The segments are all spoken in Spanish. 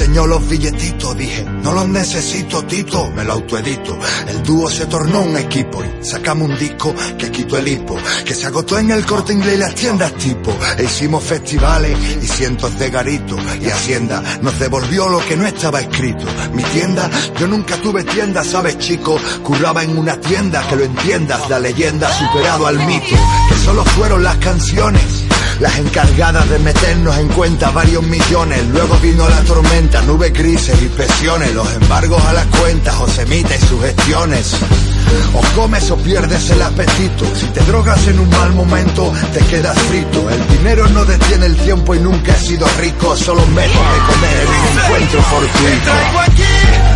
enseñó los billetitos, dije, no los necesito, Tito, me lo autoedito. El dúo se tornó un equipo y sacamos un disco que quitó el hipo, que se agotó en el corte inglés y las tiendas tipo. E hicimos festivales y cientos de garitos y Hacienda nos devolvió lo que no estaba escrito. Mi tienda, yo nunca tuve tienda, sabes chico, curraba en una tienda, que lo entiendas, la leyenda ha superado al mito, que solo fueron las canciones las encargadas de meternos en cuenta varios millones. Luego vino la tormenta, nubes grises y presiones, los embargos a las cuentas, Josemita y sus gestiones. O comes o pierdes el apetito. Si te drogas en un mal momento, te quedas frito. El dinero no detiene el tiempo y nunca he sido rico. Solo método de comer en encuentro fortuito.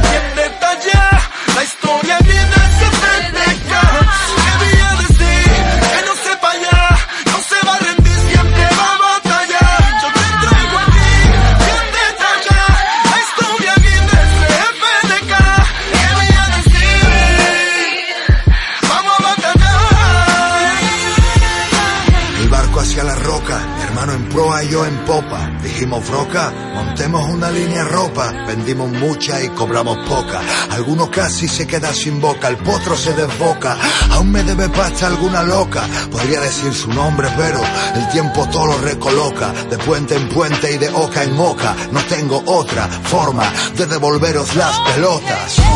Montemos una línea ropa. Vendimos mucha y cobramos poca. Alguno casi se queda sin boca, el potro se desboca. Aún me debe pasta alguna loca. Podría decir su nombre, pero el tiempo todo lo recoloca. De puente en puente y de oca en oca. No tengo otra forma de devolveros las pelotas.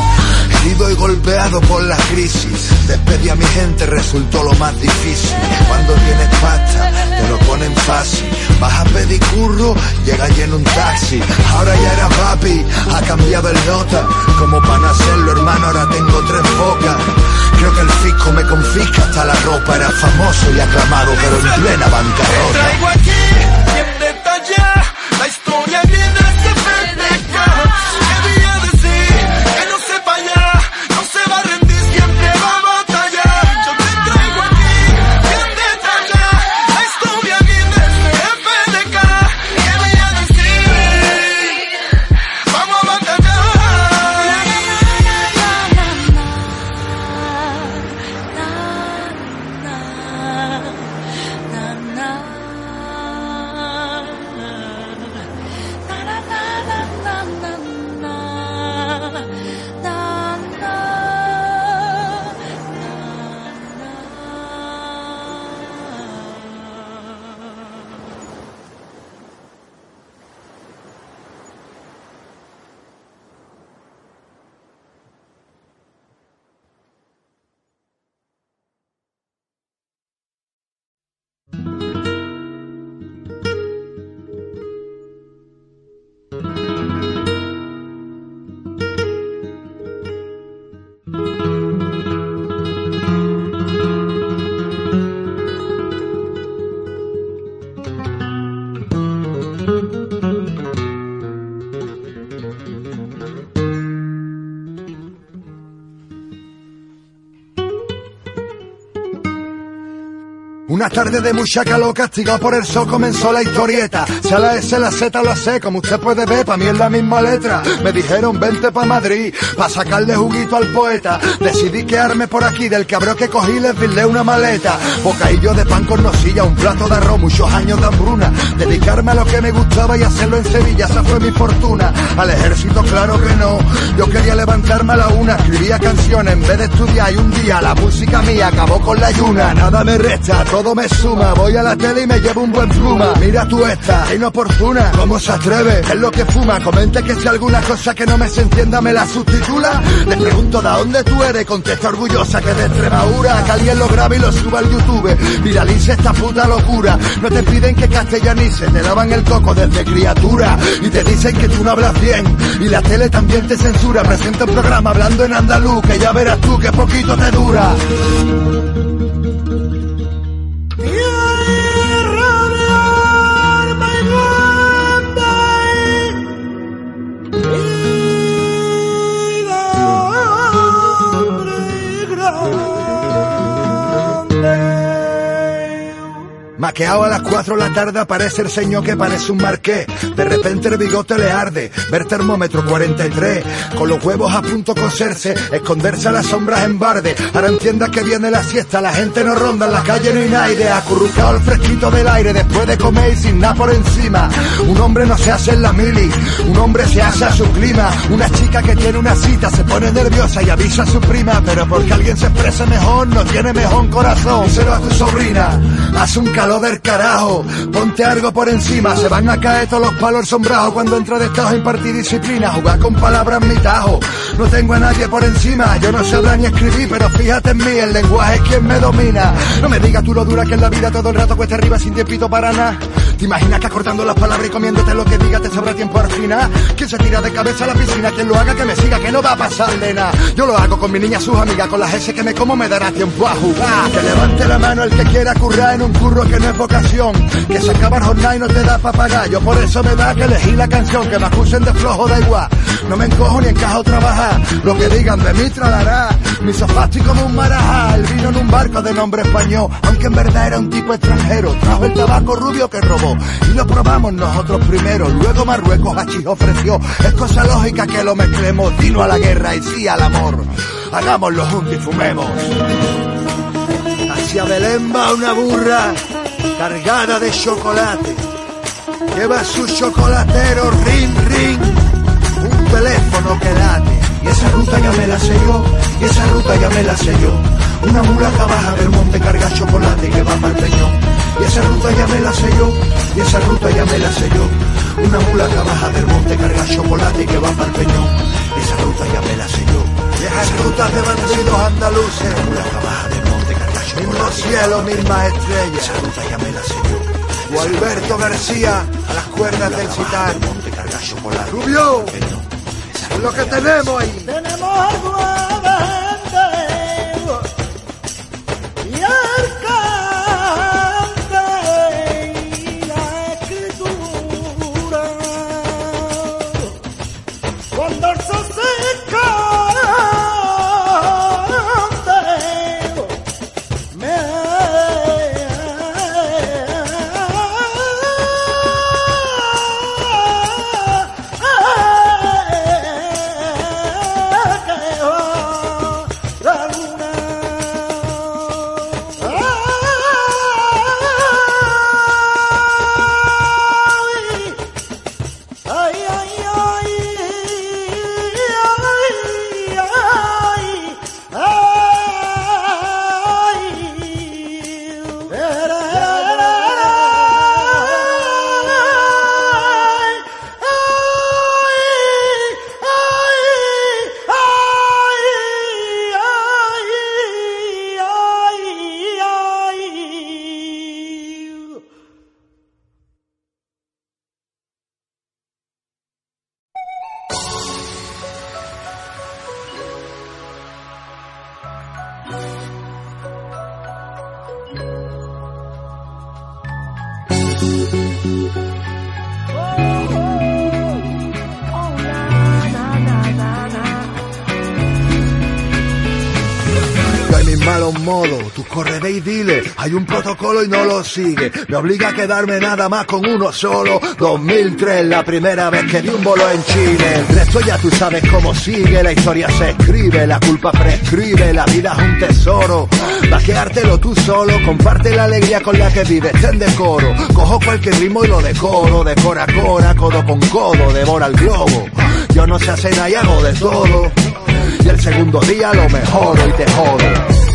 Y golpeado por la crisis, despedir a mi gente resultó lo más difícil. Cuando tienes pasta, te lo ponen fácil. Vas a pedir curro, llega lleno un taxi. Ahora ya era papi, ha cambiado el nota. Como para hacerlo, hermano, ahora tengo tres bocas. Creo que el fisco me confisca hasta la ropa. Era famoso y aclamado, pero en plena Te bancarrota. traigo aquí bien detallada la historia bien Una tarde de mucha calor castigado por el sol comenzó la historieta. Sea la S, la Z la C, como usted puede ver, pa' mí es la misma letra. Me dijeron vente pa' Madrid, pa' sacarle juguito al poeta. Decidí quedarme por aquí, del cabrón que cogí les virlé una maleta. Bocadillo de pan con nocilla, un plato de arroz, muchos años de hambruna. Dedicarme a lo que me gustaba y hacerlo en Sevilla, esa fue mi fortuna. Al ejército claro que no, yo quería levantarme a la una, escribía canciones en vez de estudiar y un día la música mía acabó con la ayuna. Nada me resta, todo me suma, voy a la tele y me llevo un buen pluma. Mira tú esta, inoportuna, ¿cómo se atreve? Es lo que fuma, comente que si alguna cosa que no me se entienda me la sustitula. Le pregunto de dónde tú eres, contesta orgullosa que de Extremadura, que alguien lo grabe y lo suba al YouTube. Viralice esta puta locura, no te piden que castellanice, te lavan el coco desde criatura y te dicen que tú no hablas bien y la tele también te censura. Presenta un programa hablando en andaluz, que ya verás tú que poquito te dura. Maqueado a las 4 de la tarde aparece el señor que parece un marqués. De repente el bigote le arde, ver termómetro 43, con los huevos a punto coserse, esconderse a las sombras en barde. Ahora entienda que viene la siesta, la gente no ronda, en la calle no hay nadie, acurrucado al fresquito del aire después de comer y sin nada por encima. Un hombre no se hace en la mili, un hombre se hace a su clima. Una chica que tiene una cita se pone nerviosa y avisa a su prima, pero porque alguien se exprese mejor, no tiene mejor corazón. Díselo a tu sobrina, haz un calor lo del carajo. Ponte algo por encima, se van a caer todos los palos sombrados cuando entra de estado en impartir disciplina. Jugar con palabras mi tajo. No tengo a nadie por encima, yo no hablar ni escribir, pero fíjate en mí, el lenguaje es quien me domina. No me digas tú lo dura que en la vida todo el rato cuesta arriba sin tiempito para nada. ¿Te imaginas que acortando las palabras y comiéndote lo que diga te sobra tiempo al final? ¿Quién se tira de cabeza a la piscina? Quien lo haga que me siga, que no va a pasar nada. Yo lo hago con mi niña, sus amigas, con las S que me como me dará tiempo a jugar. Que levante la mano el que quiera currar en un curro que no es vocación. Que se acaba el jornal y no te da papagayo. Por eso me da que elegí la canción, que me acusen de flojo da igual. No me encojo ni encajo trabajar. Lo que digan de mí tralará. Mi sofá como un marajá. El vino en un barco de nombre español. Aunque en verdad era un tipo extranjero. Trajo el tabaco rubio que robó. Y lo probamos nosotros primero. Luego Marruecos Hachís ofreció. Es cosa lógica que lo mezclemos. Dino a la guerra y sí al amor. Hagámoslo juntos y fumemos. Hacia Belén va una burra cargada de chocolate. Lleva su chocolatero ring ring, un teléfono que late. Y esa ruta ya me la sé yo, y esa ruta ya me la sé yo. Una mula que baja del monte carga chocolate que va para el peñón. Y esa ruta ya me la sé yo, y esa ruta ya me la sé yo. Una mula que baja del monte carga chocolate que va para el peñón. Esa ruta ya me la sé yo. Viejas rutas de bandidos andaluces. Una mula que baja Mismo cielo, mismas estrellas. Esa ruta ya me la sé yo. O Alberto García a las cuerdas del citar. Rubio, es lo que tenemos ahí. Tenemos algo ve y dile, hay un protocolo y no lo sigue. Me obliga a quedarme nada más con uno solo. 2003, la primera vez que di un bolo en Chile. El resto ya tú sabes cómo sigue, la historia se escribe, la culpa prescribe, la vida es un tesoro. Vaqueártelo tú solo, comparte la alegría con la que vives, ten decoro. Cojo cualquier ritmo y lo decoro, de cora a cora, codo con codo, devora el globo. Yo no sé hacer nada y hago de todo. Y el segundo día lo mejoro y te jodo.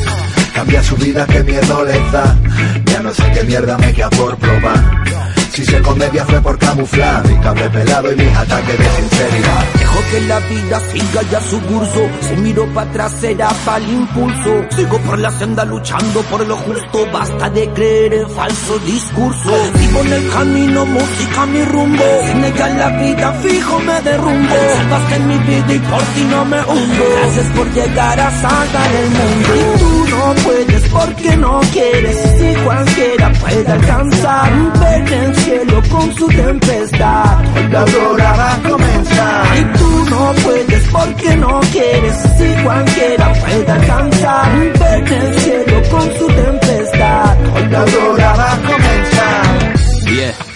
Cambia su vida, que miedo le da. Ya no sé qué mierda me queda por probar. Si se comedia fue por camuflar mi cable pelado y mis ataques de sinceridad. Dejo que la vida siga ya su curso. Si miro para atrás será para el impulso. Sigo por la senda luchando por lo justo. Basta de creer en falsos discursos. Sigo en el camino, música mi rumbo. Sin ella en la vida fijo me derrumbo. Salvaste mi vida y por ti no me hundo. Gracias por llegar a salvar el mundo. No puedes porque no quieres. Si cualquiera puede alcanzar. Ver el cielo con su tempestad. La aurora va a comenzar. Y tú no puedes porque no quieres. Si cualquiera puede alcanzar, ver el cielo con su tempestad. La aurora va a comenzar.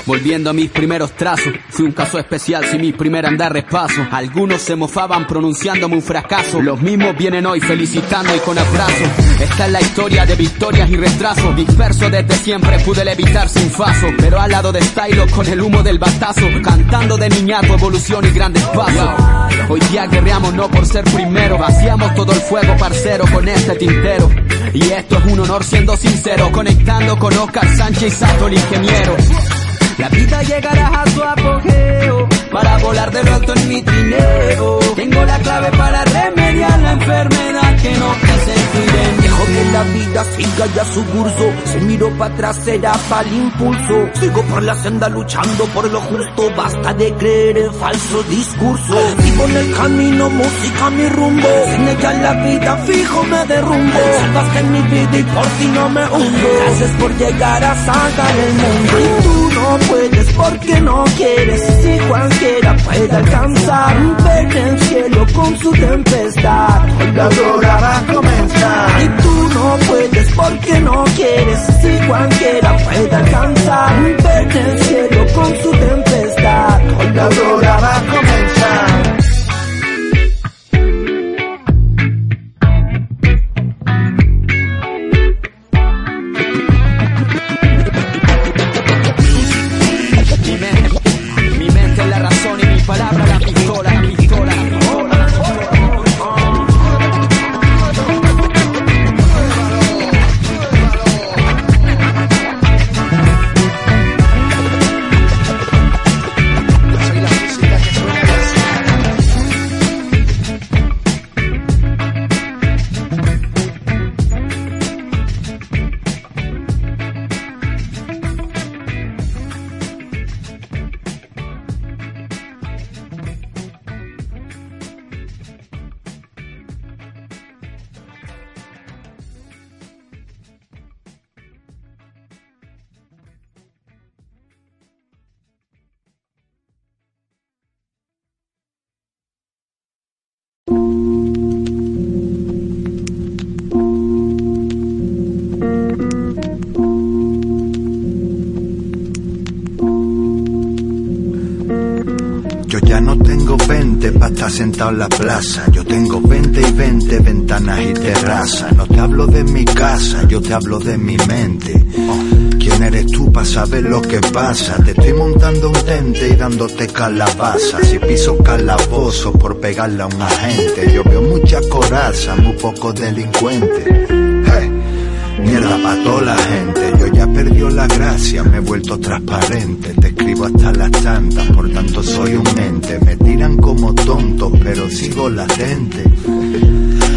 Volviendo a mis primeros trazos, fui un caso especial sin mi primer andar repaso. Algunos se mofaban pronunciándome un fracaso. Los mismos vienen hoy felicitando y con abrazos. Esta es la historia de victorias y retrasos. Disperso desde siempre pude levitar sin faso. Pero al lado de Stylo con el humo del batazo. Cantando de niñato, evolución y grandes pasos. Hoy día guerreamos no por ser primero. Vaciamos todo el fuego, parcero, con este tintero. Y esto es un honor siendo sincero. Conectando con Oscar Sánchez y Sato, el ingeniero. La vida llegará a su apogeo para volar de lo alto en mi trineo. Tengo la clave para remediar la enfermedad que no quise en Dejo que la vida siga ya su curso. Si miro para atrás será para el impulso. Sigo por la senda luchando por lo justo. Basta de creer en falsos discursos. Sigo en el camino, música mi rumbo. Sin ella la vida fijo me derrumbo. Salvaste mi vida y por ti no me hundo. Gracias por llegar a sacar el mundo. No puedes porque no quieres. Si cualquiera puede alcanzar. Ver el cielo con su tempestad. La aurora va a comenzar. Y tú no puedes porque no quieres. Si cualquiera puede alcanzar. Ver el cielo con su tempestad. La aurora va a comenzar. 20 para estar sentado en la plaza. Yo tengo 20 y 20 ventanas y terrazas. No te hablo de mi casa, yo te hablo de mi mente. ¿Quién eres tú para saber lo que pasa? Te estoy montando un tente y dándote calabaza. Si piso calabozo por pegarle a un agente. Yo veo mucha coraza, muy poco delincuente. Hey. Mierda pa' toda la gente, perdió la gracia, me he vuelto transparente, te escribo hasta las tantas, por tanto soy un ente, me tiran como tonto, pero sigo latente.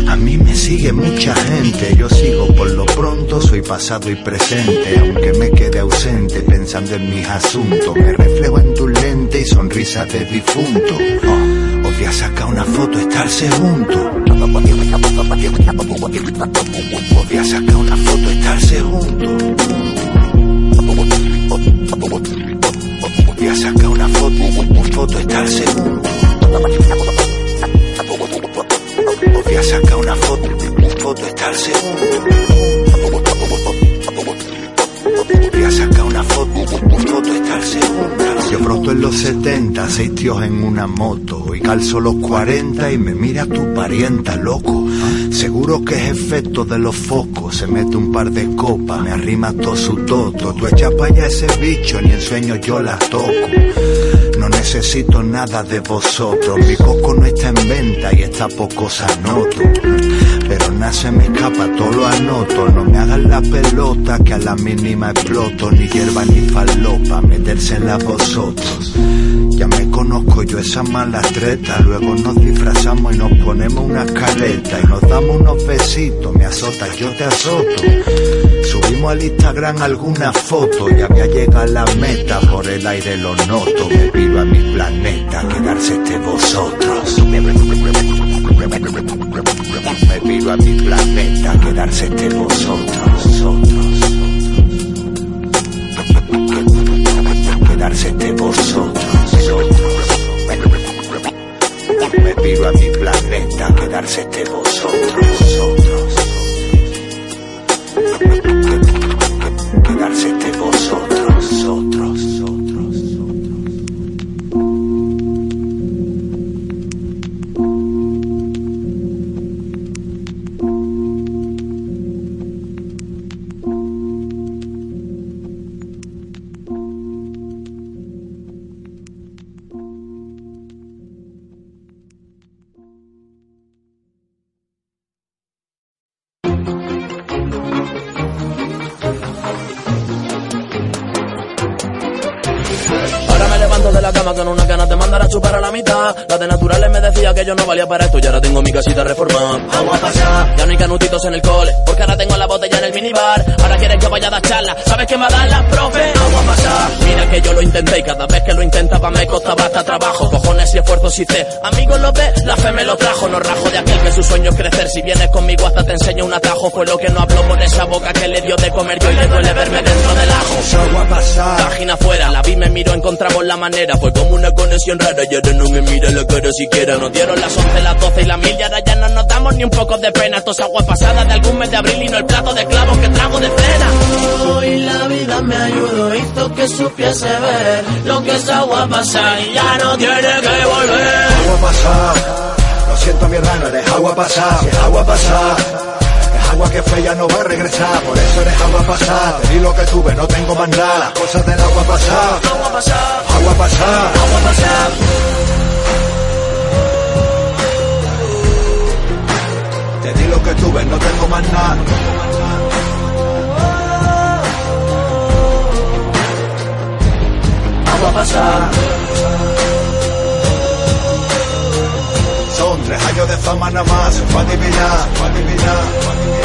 A mí me sigue mucha gente, yo sigo por lo pronto, soy pasado y presente, aunque me quede ausente pensando en mis asuntos, me reflejo en tu lente y sonrisa de difunto. Oh, sacar una foto, estarse juntos. Voy sacar una foto, estarse juntos. Os voy a sacar una foto, una foto, estarse juntos. Os voy sacar una foto, una foto, estarse juntos. Voy a sacar una foto, foto, juntas. Yo broto en los 70, seis tíos en una moto. Y calzo los 40 y me mira tu parienta, loco. Seguro que es efecto de los focos. Se mete un par de copas, me arrima todo su toto. Tú echas para allá ese bicho, ni en sueños yo la toco. No necesito nada de vosotros. Mi coco no está en venta y está poco anoto. Nada se me escapa, todo lo anoto. No me hagan la pelota que a la mínima exploto. Ni hierba ni falopa, metérsela vosotros. Ya me conozco yo esa mala treta. Luego nos disfrazamos y nos ponemos una careta. Y nos damos unos besitos. Me azotas, yo te azoto. Subimos al Instagram alguna foto. Ya voy a llegar a la meta. Por el aire lo noto. Me pido a mi planeta. Quedarse este vosotros. Me pido a mi planeta. Quedarse este vosotros. Quedarse atajo. Fue lo que no habló por esa boca que le dio de comer yo y le duele verme dentro del ajo. Agua pasada. Página afuera, la vi, me miró, encontramos la manera. Fue como una conexión rara y ahora no me mira la cara siquiera. Nos dieron las 11, las 12 y las mil y ahora ya no nos damos ni un poco de pena. Esto es agua pasada de algún mes de abril y no el plato de clavos que trago de cena. Hoy la vida me ayudó, hizo que supiese ver lo que es agua pasada y ya no tiene que volver. Agua pasada. Lo siento mi hermano, eres agua pasada. Si es agua pasada. Agua que fue ya no va a regresar. Por eso eres agua pasada. Te di lo que tuve, no tengo más nada. Las cosas del agua pasada. Agua pasada, Agua pasada. agua pasada. Te di lo que tuve, no tengo más nada. Agua pasada, Son tres años de fama nada más. Se fue adivinar.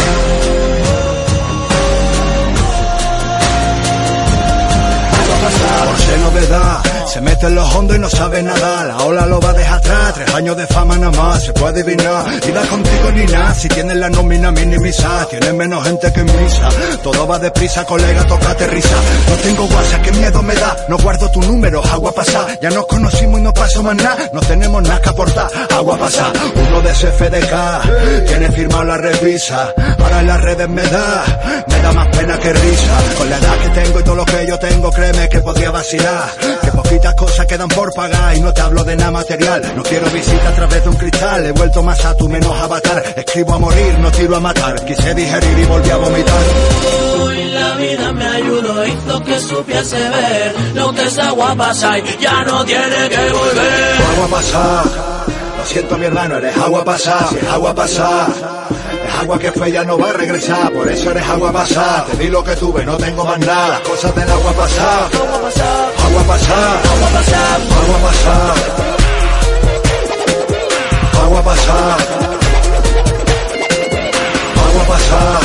Novedad, se mete en los hondos y no sabe nada. La ola lo va a dejar atrás. Tres años de fama nada más, se puede adivinar. Y da contigo ni nada. Si tienes la nómina minimizada, tienes menos gente que en misa. Todo va deprisa, colega, tócate risa. No tengo WhatsApp, qué miedo me da. No guardo tu número, agua pasada. Ya nos conocimos y no pasó más nada. No tenemos nada que aportar, agua pasada. Uno de CFDK, tiene firmado la revisa. Ahora en las redes me da, me da más pena que risa. Con la edad que tengo y todo lo que yo tengo, créeme que podría vacilar. Poquitas cosas quedan por pagar y no te hablo de nada material. No quiero visita a través de un cristal, he vuelto más a tu menos avatar. Escribo a morir, no tiro a matar. Quise digerir y volví a vomitar. Hoy la vida me ayudó, hizo que supiese ver lo que es agua pasada y ya no tiene que volver. Agua pasada. Lo siento mi hermano, eres agua pasada. Si es agua pasada. Agua que fue ya no va a regresar. Por eso eres agua pasada. Te di lo que tuve, no tengo más nada. Cosas del agua pasada. agua pasada, Agua pasada. agua pasada. Agua pasada. Agua pasada. Agua pasada.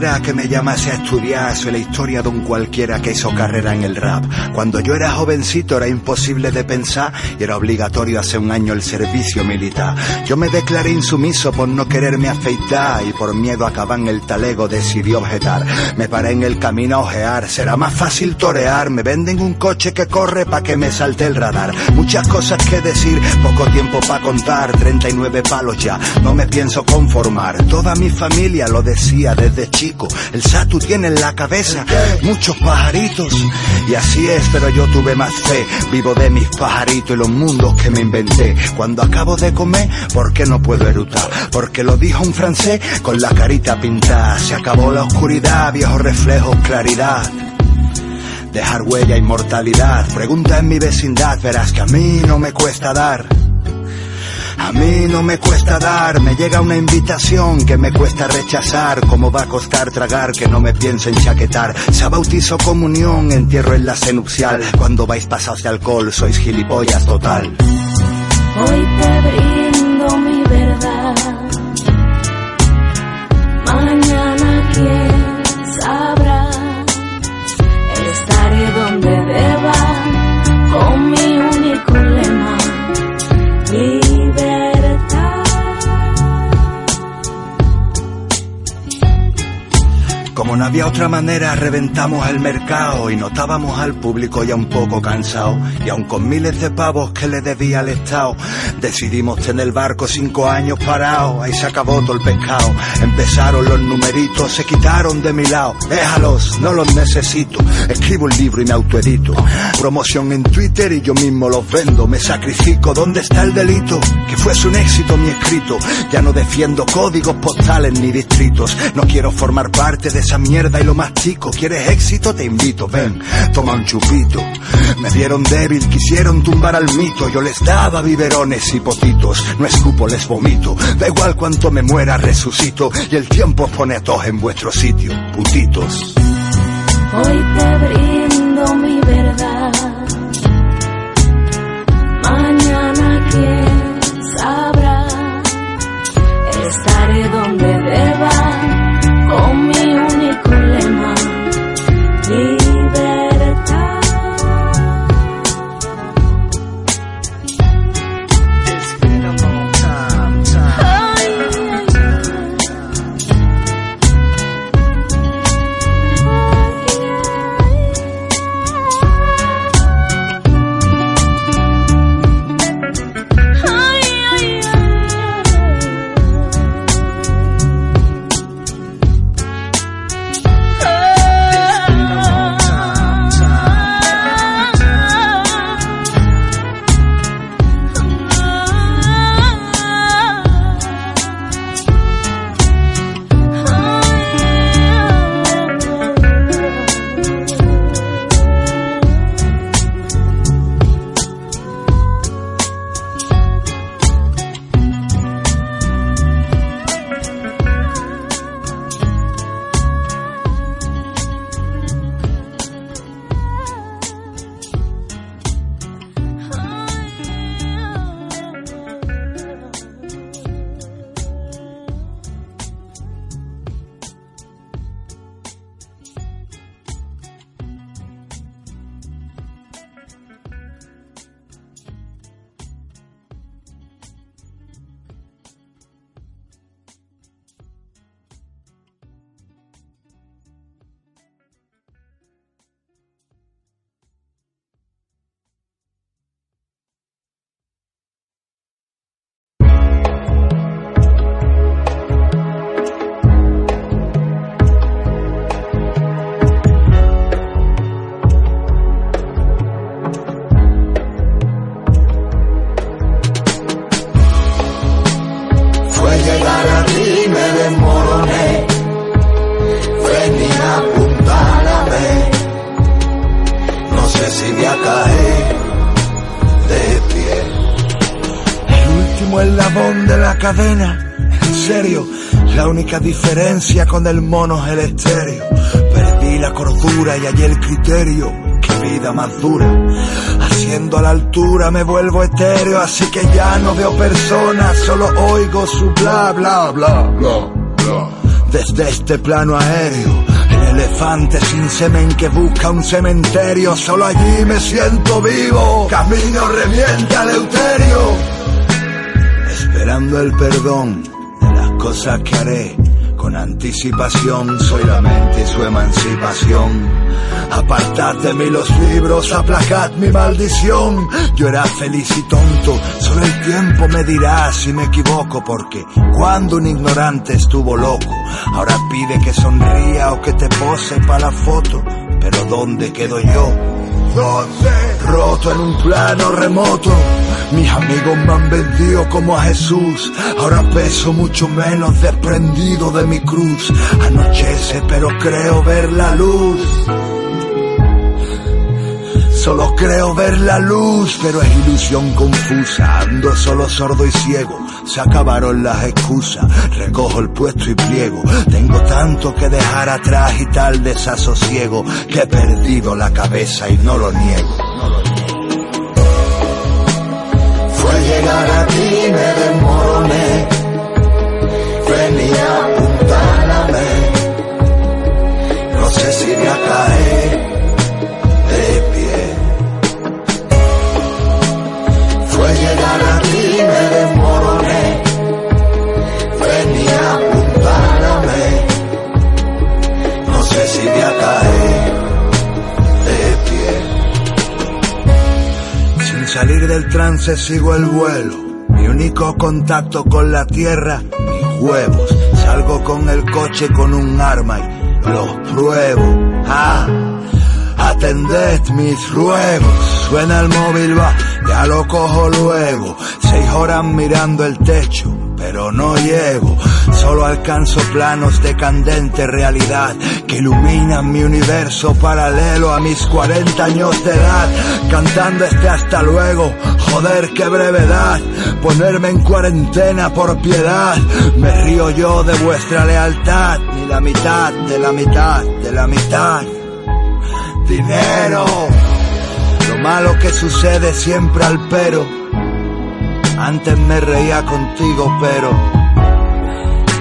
Carrera que me llamase a estudiar, soy la historia de un cualquiera que hizo carrera en el rap. Cuando yo era jovencito era imposible de pensar y era obligatorio hace un año el servicio militar. Yo me declaré insumiso por no quererme afeitar y por miedo a acabar en el talego decidí objetar. Me paré en el camino a ojear, será más fácil torear. Me venden un coche que corre pa' que me salte el radar. Muchas cosas que decir, poco tiempo pa' contar, 39 palos ya, no me pienso conformar. Toda mi familia lo decía desde chico, el Satu tiene en la cabeza muchos pajaritos. Y así es, pero yo tuve más fe, vivo de mis pajaritos y los mundos que me inventé. Cuando acabo de comer, ¿por qué no puedo erutar? Porque lo dijo un francés con la carita pintada. Se acabó la oscuridad, viejos reflejos, claridad dejar huella, inmortalidad. Pregunta en mi vecindad, verás que a mí no me cuesta dar. A mí no me cuesta dar, me llega una invitación que me cuesta rechazar. ¿Cómo va a costar tragar que no me pienso enchaquetar? Se bautizo comunión, entierro enlace nupcial. Cuando vais pasados de alcohol, sois gilipollas total. Hoy te brindo mi verdad. Como no había otra manera, reventamos el mercado y notábamos al público ya un poco cansado. Y aun con miles de pavos que le debía al Estado, decidimos tener el barco cinco años parado. Ahí se acabó todo el pescado. Empezaron los numeritos, se quitaron de mi lado. Déjalos, no los necesito. Escribo un libro y me autoedito. Promoción en Twitter y yo mismo los vendo. Me sacrifico, ¿dónde está el delito? Que fuese un éxito mi escrito. Ya no defiendo códigos postales ni distritos. No quiero formar parte de esa mierda y lo mastico. ¿Quieres éxito? Te invito, ven, toma un chupito. Me vieron débil, quisieron tumbar al mito. Yo les daba biberones y potitos. No escupo, les vomito. Da igual cuánto me muera, resucito. Y el tiempo pone a todos en vuestro sitio, putitos. Hoy te brindo mi eslabón de la cadena. En serio, la única diferencia con el mono es el estéreo. Perdí la cordura y hallé el criterio. Qué vida más dura. Haciendo a la altura me vuelvo etéreo, así que ya no veo personas, solo oigo su bla bla bla bla bla. Desde este plano aéreo, el elefante sin semen que busca un cementerio, solo allí me siento vivo. Camino revienta Eleuterio, esperando el perdón de las cosas que haré. Con anticipación soy la mente y su emancipación. Apartad de mí los libros, aplacad mi maldición. Yo era feliz y tonto, solo el tiempo me dirá si me equivoco, porque cuando un ignorante estuvo loco, ahora pide que sonría o que te pose para la foto. Pero ¿dónde quedo yo? Roto en un plano remoto. Mis amigos me han vendido como a Jesús. Ahora peso mucho menos desprendido de mi cruz. Anochece, pero creo ver la luz. Solo creo ver la luz, pero es ilusión confusa. Ando solo sordo y ciego. Se acabaron las excusas. Recojo el puesto y pliego. Tengo tanto que dejar atrás y tal desasosiego que he perdido la cabeza y no lo niego. No lo niego. Fue llegar a ti, me desmoroné. Venía a apuntálame. No sé si voy a caer del trance sigo el vuelo. Mi único contacto con la tierra, mis huevos. Salgo con el coche con un arma y los pruebo. Ah, atended mis ruegos. Suena el móvil, va, ya lo cojo luego. Seis horas mirando el techo, pero no llego. Solo alcanzo planos de candente realidad que iluminan mi universo paralelo a mis 40 años de edad. Cantando este hasta luego, joder, qué brevedad. Ponerme en cuarentena por piedad. Me río yo de vuestra lealtad, ni la mitad de la mitad de la mitad. Dinero, lo malo que sucede siempre al pero. Antes me reía contigo, pero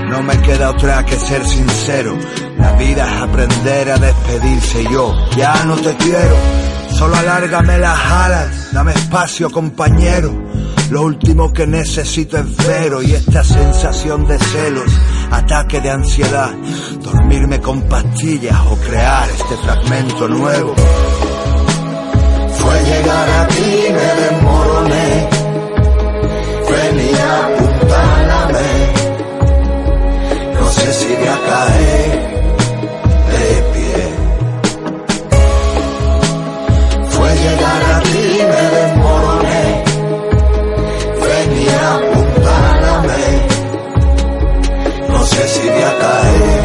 no me queda otra que ser sincero. La vida es aprender a despedirse yo ya no te quiero. Solo alárgame las alas, dame espacio compañero. Lo último que necesito es vero y esta sensación de celos, ataque de ansiedad, dormirme con pastillas o crear este fragmento nuevo. Fue llegar a ti, me desmoroné, venía a apuntarme no sé si voy a caer de pie. Fue llegar a ti, me no sé si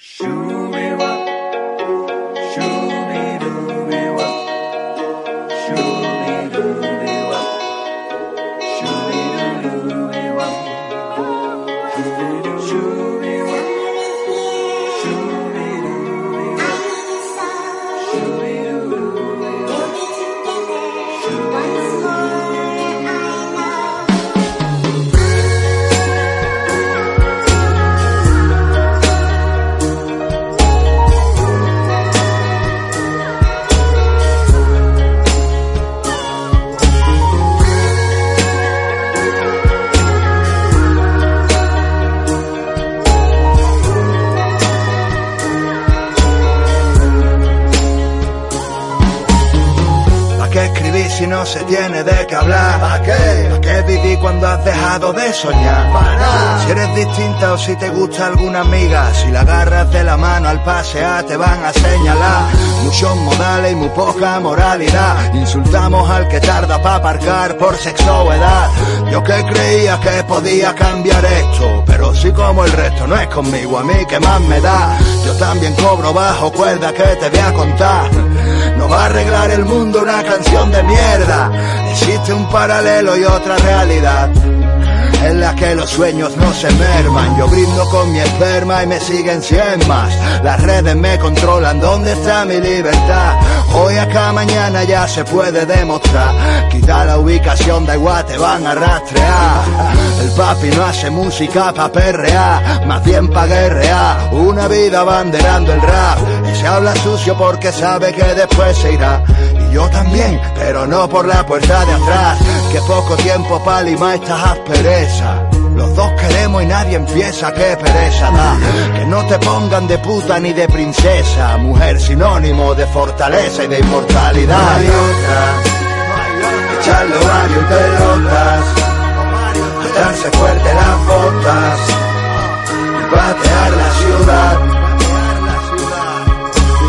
¿Para se tiene de qué hablar? ¿Para qué? ¿Para qué vivir cuando has dejado de soñar? Para. Si eres distinta o si te gusta alguna amiga, si la agarras de la mano al pasear te van a señalar. Muchos modales y muy poca moralidad. Insultamos al que tarda para aparcar por sexo o edad. Yo que creía que podía cambiar esto, pero sí como el resto no es conmigo, a mí que más me da. Yo también cobro bajo cuerda que te voy a contar. No va a arreglar el mundo una canción de mierda. Existe un paralelo y otra realidad. En la que los sueños no se merman. Yo brindo con mi esperma y me siguen cien más. Las redes me controlan. ¿Dónde está mi libertad? Hoy acá mañana ya se puede demostrar. Quita la ubicación, da igual, te van a rastrear. El papi no hace música pa' perrear, más bien pa' guerrear. Una vida abanderando el rap. Y se habla sucio porque sabe que después se irá. Yo también, pero no por la puerta de atrás. Que poco tiempo para limar estas asperezas. Los dos queremos y nadie empieza, qué pereza da. Que no te pongan de puta ni de princesa. Mujer sinónimo de fortaleza y de inmortalidad. Hay otra, echarlo varios pelotas. Darse fuerte las botas. Y patear la ciudad.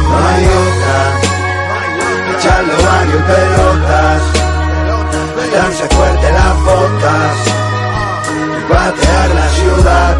No hay otra, echarlo varios pelotas. Darse fuerte las botas patear la ciudad.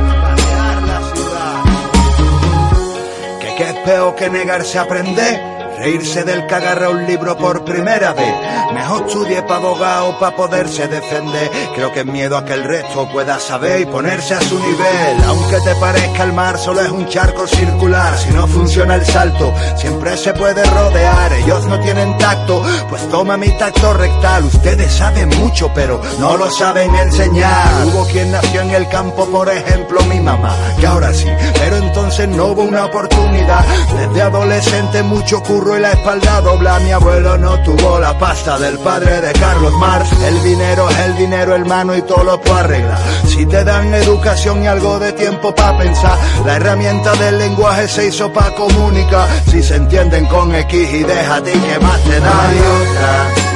Que qué es peor que negarse a aprender. Reírse del que agarra un libro por primera vez. Mejor estudie pa' abogado pa' poderse defender. Creo que es miedo a que el resto pueda saber y ponerse a su nivel. Aunque te parezca el mar solo es un charco circular. Si no funciona el salto, siempre se puede rodear. Ellos no tienen tacto, pues toma mi tacto rectal. Ustedes saben mucho, pero no lo saben enseñar. Hubo quien nació en el campo, por ejemplo, mi mamá. Y ahora sí, pero entonces no hubo una oportunidad. Desde adolescente mucho curro y la espalda dobla. Mi abuelo no tuvo la pasta del padre de Carlos Marx. El dinero es el dinero, hermano, y todo lo puede arreglar. Si te dan educación y algo de tiempo para pensar, la herramienta del lenguaje se hizo para comunicar. Si se entienden con X y ti que más te da. Hay otra,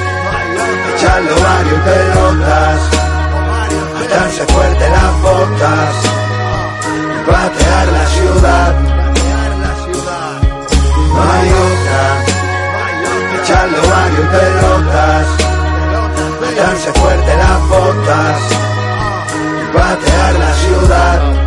varios pelotas, darse fuerte las botas, patear la ciudad. Otra, echarlo varios pelotas, darse fuerte las botas, patear la ciudad.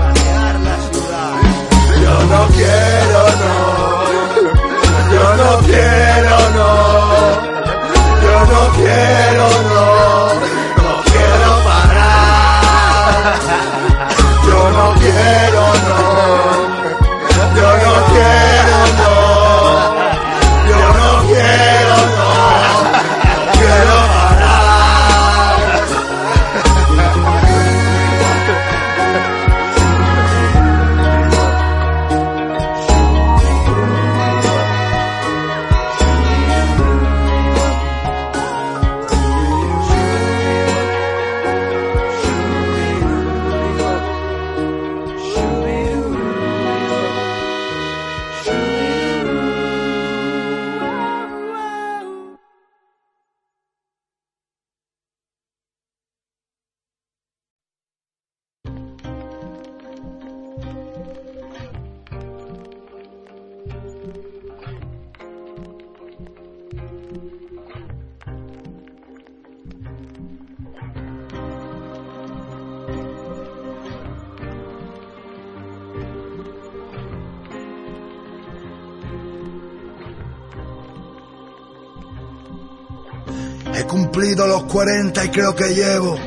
Creo que llevo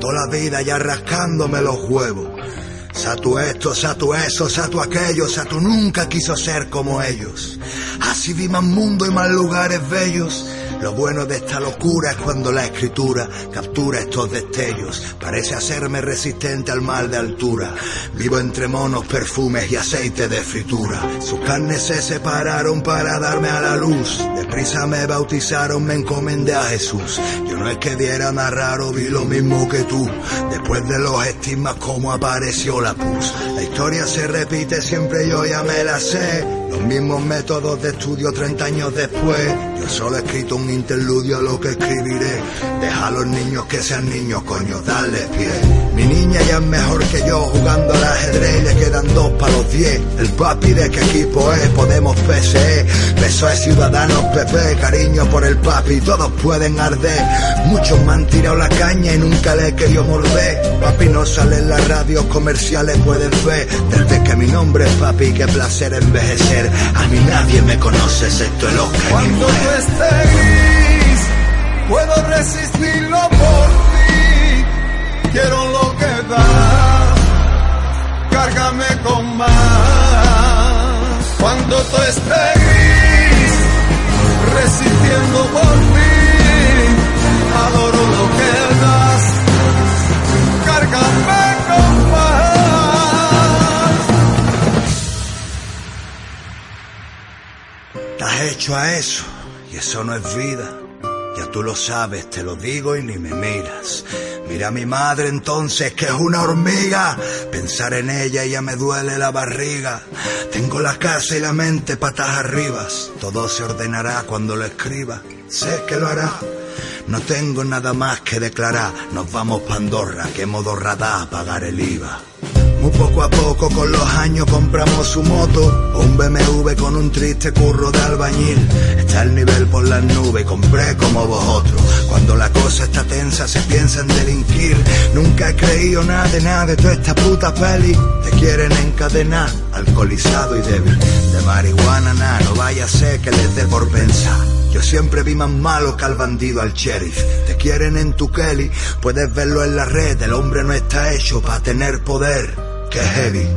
toda la vida ya rascándome los huevos. Sea tú esto, sea tú eso, sea tú aquello, sea tú nunca quiso ser como ellos. Así vi más mundo y más lugares bellos. Lo bueno de esta locura es cuando la escritura captura estos destellos. Parece hacerme resistente al mal de altura. Vivo entre monos, perfumes y aceite de fritura. Sus carnes se separaron para darme a la luz. Deprisa me bautizaron, me encomendé a Jesús. Yo no es que diera más raro, vi lo mismo que tú. Después de los estigmas, como apareció la pus. La historia se repite siempre, yo ya me la sé. Los mismos métodos de estudio 30 años después. Yo solo he escrito un interludio a lo que escribiré. Deja a los niños que sean niños, coño, dale pie. Mi niña ya es mejor que yo jugando al ajedrez le quedan dos para los diez. El papi de qué equipo es, Podemos PSE. PSOE Ciudadanos PP, cariño por el papi, todos pueden arder. Muchos me han tirado la caña y nunca le he querido morder. Papi no sale en las radios comerciales, pueden ver. Desde que mi nombre es papi, qué placer envejecer. A mí nadie me conoce excepto el Oscar. Cuando tú estés gris, puedo resistirlo por ti. Quiero cárgame con más. Cuando tú estés gris, resistiendo por ti, adoro lo que das, cárgame con más. Estás hecho a eso y eso no es vida. Ya tú lo sabes, te lo digo y ni me miras. Mira a mi madre entonces, que es una hormiga. Pensar en ella ya me duele la barriga. Tengo la casa y la mente patas arriba. Todo se ordenará cuando lo escriba. Sé que lo hará. No tengo nada más que declarar. Nos vamos pa' Andorra, que modo radar a pagar el IVA. Muy poco a poco con los años compramos su moto, un BMW con un triste curro de albañil. Está el nivel por las nubes, compré como vosotros. Cuando la cosa está tensa se piensa en delinquir. Nunca he creído nada de nada de toda esta puta peli. Te quieren encadenar, alcoholizado y débil. De marihuana nada, no vaya a ser que les dé por pensar. Yo siempre vi más malo que al bandido al sheriff. Te quieren en tu Kelly, puedes verlo en la red. El hombre no está hecho para tener poder. Que heavy.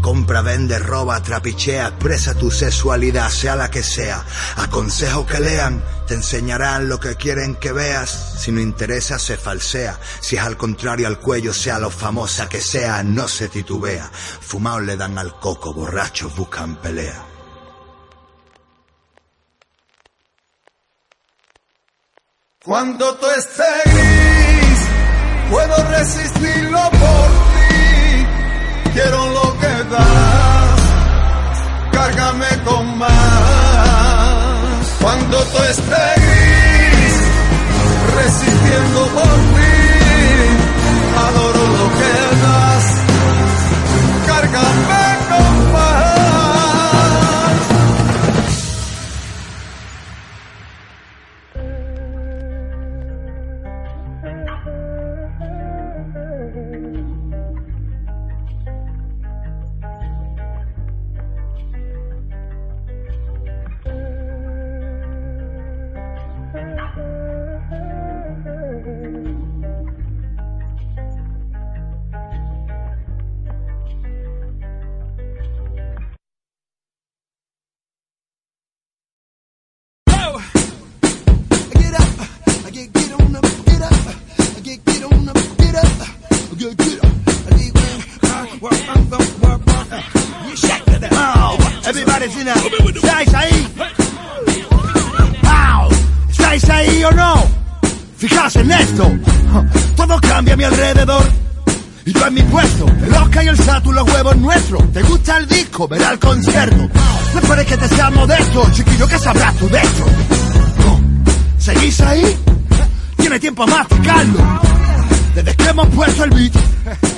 Compra, vende, roba, trapichea, expresa tu sexualidad, sea la que sea. Aconsejo que lean, te enseñarán lo que quieren que veas. Si no interesa, se falsea. Si es al contrario al cuello, sea lo famosa que sea, no se titubea. Fumados le dan al coco, borrachos buscan pelea. Cuando tú estés gris, puedo resistirlo. Quiero lo que das, cárgame con más. Cuando tú estés resistiendo por ti, ¿Te gusta el disco? Verá el concierto. No esperes que te sea modesto, chiquillo, que sabrás tú de esto. ¿Seguís ahí? Tiene tiempo a masticarlo. Desde que hemos puesto el beat,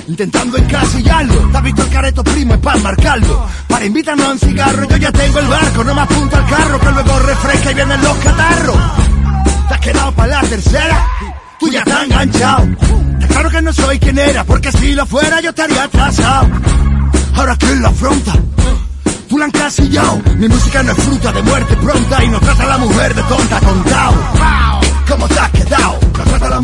intentando encasillarlo. ¿Te has visto el careto primo? Es para marcarlo. Para invitarnos a un cigarro, yo ya tengo el barco. No me apunto al carro, que luego refresca y vienen los catarros. ¿Te has quedado para la tercera? Tú ya estás enganchado. Claro que no soy quien era, porque si lo fuera yo estaría atrasado. Ahora quién lo afronta. Tú la han. Mi música no es fruta de muerte pronta y no trata a la mujer de tonta tontao. ¿Cómo te has quedado? No trata a la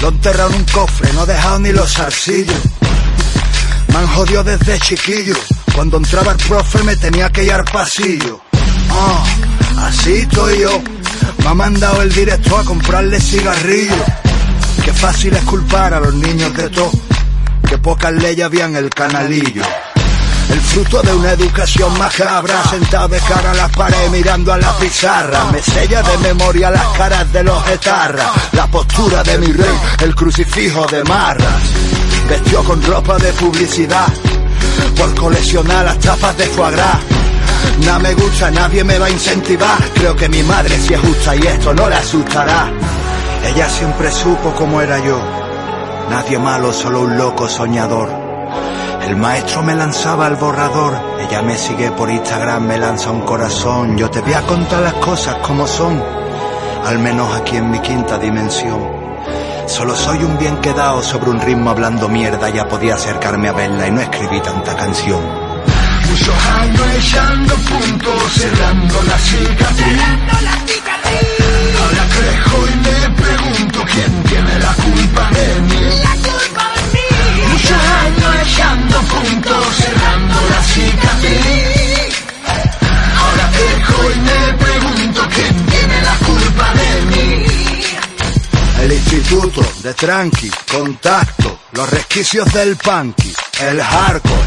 Lo enterrado en un cofre, no he dejado ni los arcillos. Me han jodido desde chiquillo. Cuando entraba el profe me tenía que ir al pasillo. Ah, así estoy yo. Me ha mandado el director a comprarle cigarrillos. Qué fácil es culpar a los niños de todo. Que pocas leyes había en el canalillo. El fruto de una educación macabra, sentado de cara a la pared mirando a la pizarra. Me sella de memoria las caras de los etarras, la postura de mi rey, el crucifijo de marras. Vestió con ropa de publicidad, por coleccionar las tapas de foie gras. No me gusta, nadie me va a incentivar. Creo que mi madre sí es justa y esto no le asustará. Ella siempre supo cómo era yo. Nadie malo, solo un loco soñador. El maestro me lanzaba al borrador, ella me sigue por Instagram, me lanza un corazón. Yo te voy a contar las cosas como son, al menos aquí en mi quinta dimensión. Solo soy un bien quedado sobre un ritmo hablando mierda, ya podía acercarme a verla y no escribí tanta canción. Muchos años echando puntos, cerrando la cicatriz. Ahora crejo y me pregunto quién tiene la culpa de mí. Tranqui, contacto, los resquicios del punky, el hardcore.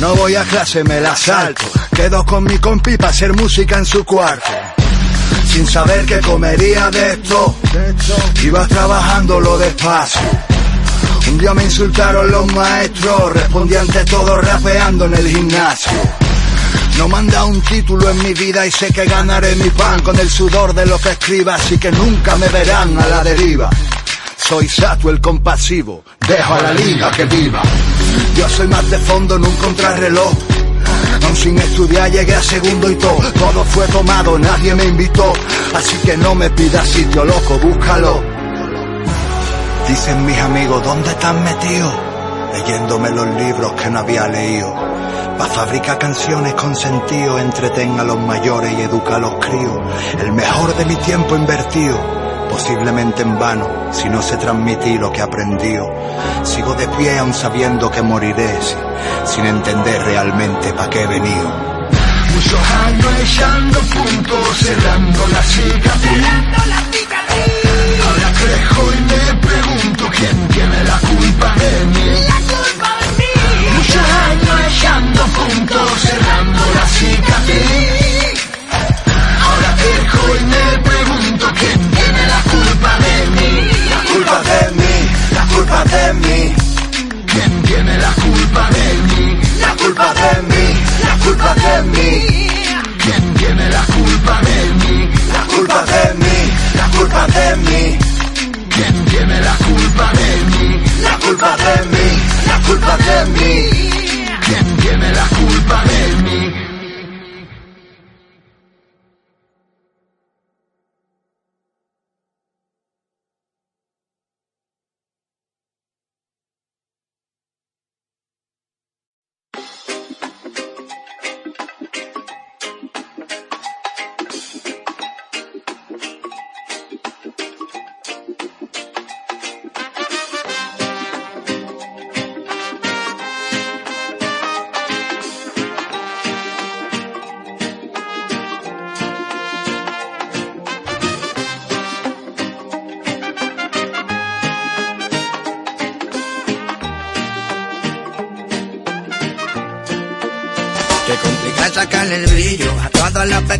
No voy a clase, me la salto. Quedo con mi compi para hacer música en su cuarto. Sin saber que comería de esto, iba trabajándolo despacio. Un día me insultaron los maestros, respondí ante todo rapeando en el gimnasio. No dado un título en mi vida y sé que ganaré mi pan con el sudor de lo que escriba, así que nunca me verán a la deriva. Soy Sato el compasivo, dejo a la liga que viva. Yo soy más de fondo en un contrarreloj. Aún sin estudiar llegué a segundo y todo, todo fue tomado, nadie me invitó, así que no me pidas sitio loco, búscalo. Dicen mis amigos, ¿dónde están metidos? Leyéndome los libros que no había leído. Pa' fabricar canciones con sentido, entretenga a los mayores y educa a los críos. El mejor de mi tiempo invertido, posiblemente en vano, si no se transmití lo que aprendió. Sigo de pie aún sabiendo que moriré, si- sin entender realmente pa' qué he venido. Muchos años echando puntos, cerrando la cicatriz. Ahora crejo y me pregunto quién tiene la culpa de mí. Años echando puntos, cerrando la cicatriz. Ahora crejo y me pregunto quién tiene la culpa de mí. La culpa de mí, la culpa de mí, ¿Quién tiene la culpa de mí? la culpa de mí, la culpa de mí, ¿Quién tiene la culpa de mí? la culpa de mí, la culpa de mí, ¿Quién tiene la culpa de mí? la culpa de mí, la culpa de mí. ¿Quién tiene la culpa de mí?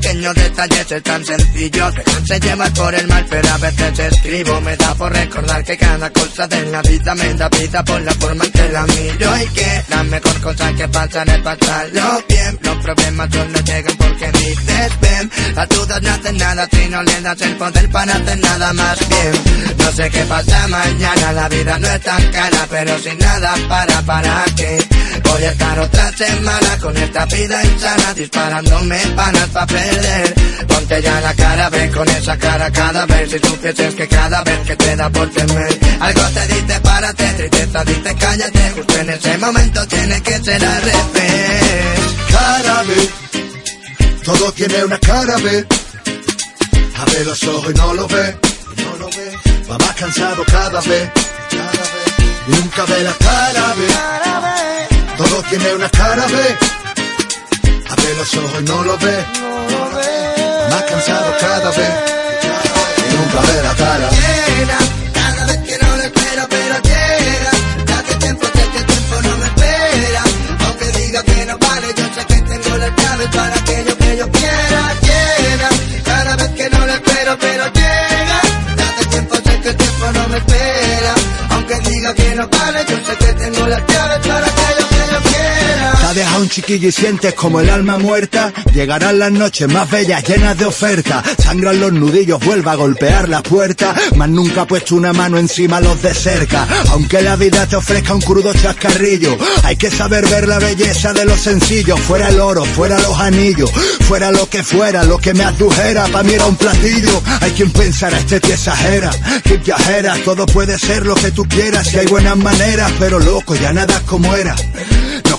Pequeños detalles es tan sencillo. Dejarse llevar por el mal, pero a veces escribo. Me da por recordar que cada cosa de la vida me da vida por la forma en que la miro. Y que la mejor cosa que pasa es pasarlo bien. Problemas solo llegan porque dices ven. Las dudas no hacen nada si no le das el poder para hacer nada más bien. No sé qué pasa mañana, la vida no es tan cara, pero sin nada para para qué. Voy a estar otra semana con esta vida insana disparándome panas para perder. Ponte ya la cara, ve con esa cara cada vez. Si supieses que cada vez que te da por temer, algo te dice párate, tristeza dice cállate. Justo en ese momento tiene que ser al revés. Todo tiene una cara B. Abre los ojos y no lo ve. va más cansado cada vez. Nunca ve la cara B. Todo tiene una cara B. Abre los ojos y no lo ve. Más cansado cada vez. Y nunca ve la cara. Tengo la llave para aquello que yo quiera. Llega, cada vez que no lo espero, pero llega. Date tiempo, sé que el tiempo no me espera. Aunque diga que no vale, yo sé que tengo la llave para que dejado un chiquillo y sientes como el alma muerta. Llegarán las noches más bellas, llenas de ofertas. Sangran los nudillos, vuelva a golpear las puertas. Mas nunca ha puesto una mano encima los de cerca. Aunque la vida te ofrezca un crudo chascarrillo, hay que saber ver la belleza de lo sencillo. Fuera el oro, fuera los anillos, fuera lo que fuera, lo que me adujera. Pa' mí era un platillo. Hay quien pensará, este te exagera, que viajera. Todo puede ser lo que tú quieras, si hay buenas maneras, pero loco, ya nada es como era.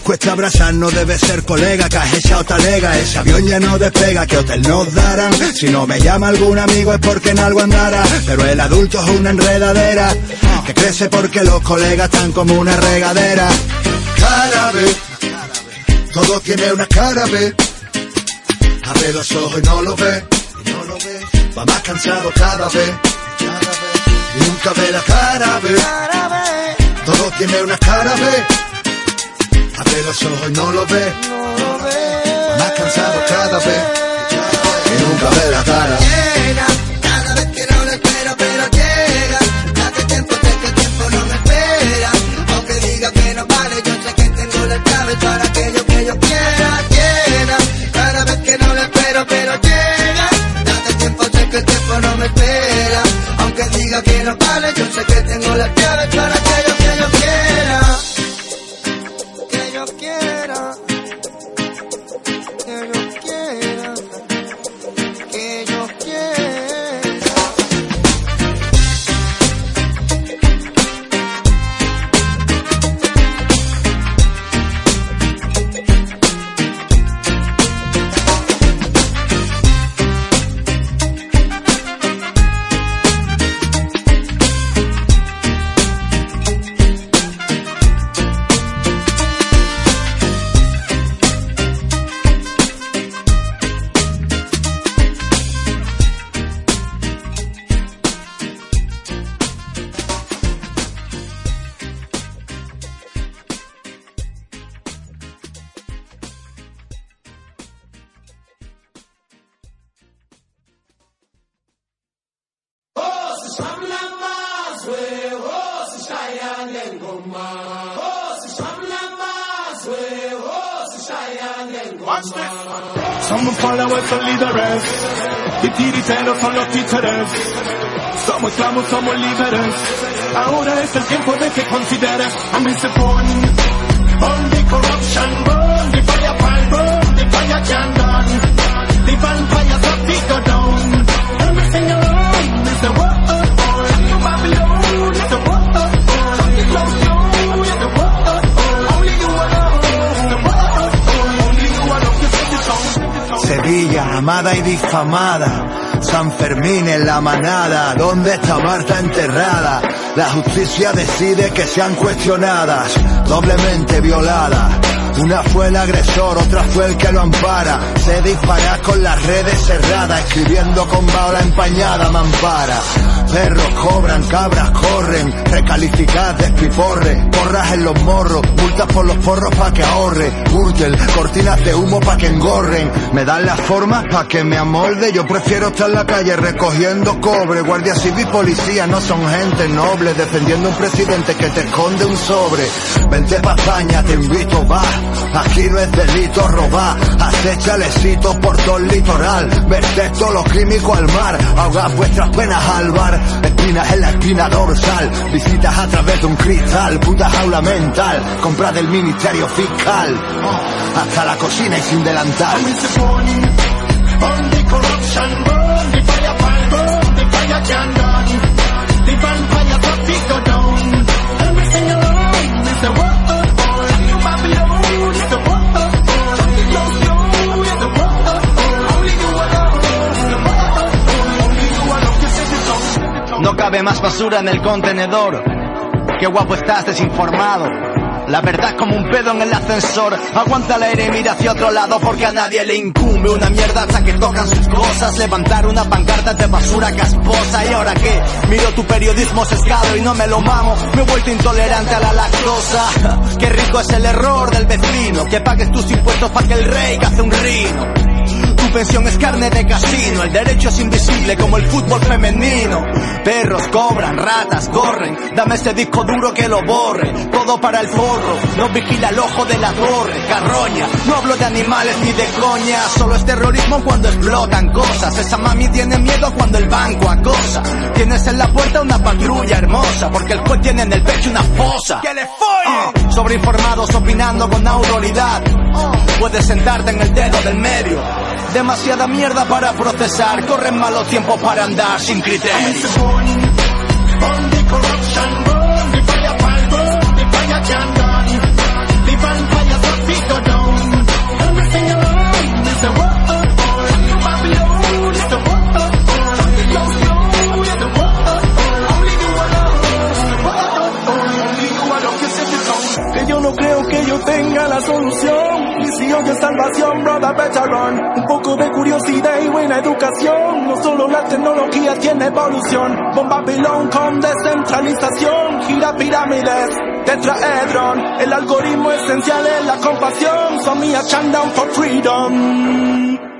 Cuesta abrazarnos, debe ser colega, que has echado talega, ese avión ya no despega, que hotel nos darán. Si no me llama algún amigo es porque en algo andará, pero el adulto es una enredadera, que crece porque los colegas están como una regadera. Cara todo tiene una cara B. Abre los ojos y no lo ve, va más cansado cada vez. Y nunca ve la cara B, todo tiene una cara. Abre los ojos y no lo ve. Más cansado cada vez. Y nunca ve la cara. Llega, cada vez que no lo espero, pero llega. Date tiempo, sé que el tiempo no me espera. Aunque diga que no vale, yo sé que tengo la llave para aquello que yo quiera. Llega, cada vez que no lo espero, pero llega. Date tiempo, el tiempo no me espera. Aunque diga que no vale, yo sé que tengo la llave Watch this. Somos followers son líderes y tiriteros son los títeres. Somos esclavos, somos líderes. Ahora es el tiempo de que consideres a mí se pone. Burn the corruption, burn the fire pile, burn the fire can done. The vampires of the go down. Amada y difamada. San Fermín en la manada, ¿dónde está Marta enterrada? La justicia decide que sean cuestionadas, doblemente violadas. Una fue el agresor, otra fue el que lo ampara. Se dispara con las redes cerradas, escribiendo con bala empañada, mampara. Perros cobran, cabras corren, recalificadas despiporre, porras en los morros, multas por los porros pa' que ahorre, Urgel, cortinas de humo pa' que engorren, me dan las formas pa' que me amolde, yo prefiero estar en la calle recogiendo cobre, guardia civil policía no son gente noble, defendiendo un presidente que te esconde un sobre, vente pa' España, te invito, va, aquí no es delito robar, acechalecito por todo el litoral, verter todos los químicos al mar, ahogar vuestras penas al bar, espinas en la espina dorsal, visitas a través de un cristal, puta jaula mental, compras del ministerio fiscal, hasta la cocina y sin delantal. No cabe más basura en el contenedor. Qué guapo estás desinformado. La verdad es como un pedo en el ascensor. Aguanta el aire y mira hacia otro lado porque a nadie le incumbe una mierda hasta que tocan sus cosas. Levantar una pancarta de basura casposa. ¿Y ahora qué? Miro tu periodismo sesgado y no me lo mamo. Me he vuelto intolerante a la lactosa. Qué rico es el error del vecino. Que pagues tus impuestos para que el rey cace un rino. Pensión es carne de casino, el derecho es invisible como el fútbol femenino. Perros cobran, ratas corren, dame ese disco duro que lo borre. Todo para el forro, no vigila el ojo de la torre, carroña. No hablo de animales ni de coña, solo es terrorismo cuando explotan cosas. Esa mami tiene miedo cuando el banco acosa. Tienes en la puerta una patrulla hermosa, porque el juez tiene en el pecho una fosa. ¡Que le follen! sobreinformados opinando con autoridad. Puedes sentarte en el dedo del medio. Demasiada mierda para procesar, corren malos tiempos para andar sin criterio. Salvación, brother, better run. Un poco de curiosidad y buena educación. No solo la tecnología tiene evolución. Bomba Babilón con descentralización. Gira pirámides, tetraedron. El algoritmo esencial es la compasión. So me a for freedom.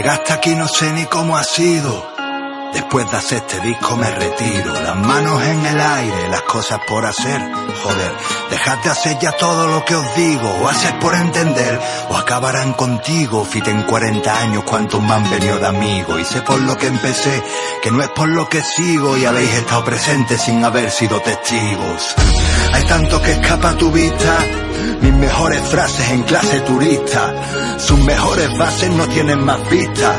Llegaste aquí no sé ni cómo ha sido. Después de hacer este disco me retiro. Las manos en el aire, las cosas por hacer. Joder, dejad de hacer ya todo lo que os digo. O haces por entender, o acabarán contigo. Fiten 40 años, cuantos me han venido de amigos. Y sé por lo que empecé, que no es por lo que sigo. Y habéis estado presentes sin haber sido testigos. Hay tanto que escapa tu vista. Mis mejores frases en clase turista. Sus mejores bases no tienen más vista.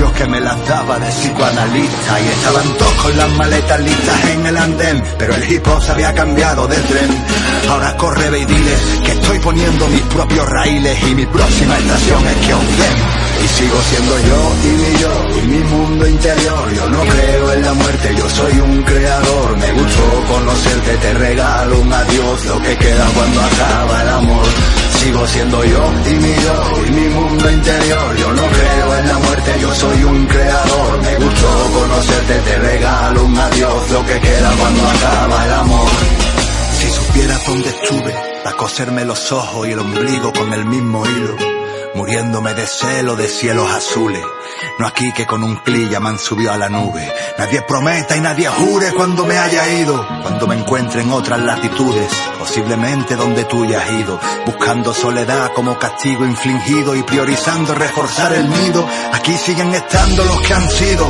Yo que me las daba de psicoanalista y estaban todos con las maletas listas en el andén, pero el hip hop se había cambiado de tren. Ahora corre ve y dile que estoy poniendo mis propios raíles y mi próxima estación es que. Y sigo siendo yo y mi yo y mi mundo interior. Yo no creo en la muerte, yo soy un creador. Me gustó conocerte, te regalo un adiós. Lo que queda cuando acaba el amor. Sigo siendo yo y mi yo y mi mundo interior. Yo no creo en la muerte, yo soy un creador. Me gustó conocerte, te regalo un adiós. Lo que queda cuando acaba el amor. Si supieras dónde estuve, para coserme los ojos y el ombligo con el mismo hilo muriéndome de celo de cielos azules. No aquí que con un clic han subido a la nube. Nadie prometa y nadie jure cuando me haya ido, cuando me encuentre en otras latitudes, posiblemente donde tú ya has ido, buscando soledad como castigo infligido y priorizando reforzar el nido. Aquí siguen estando los que han sido.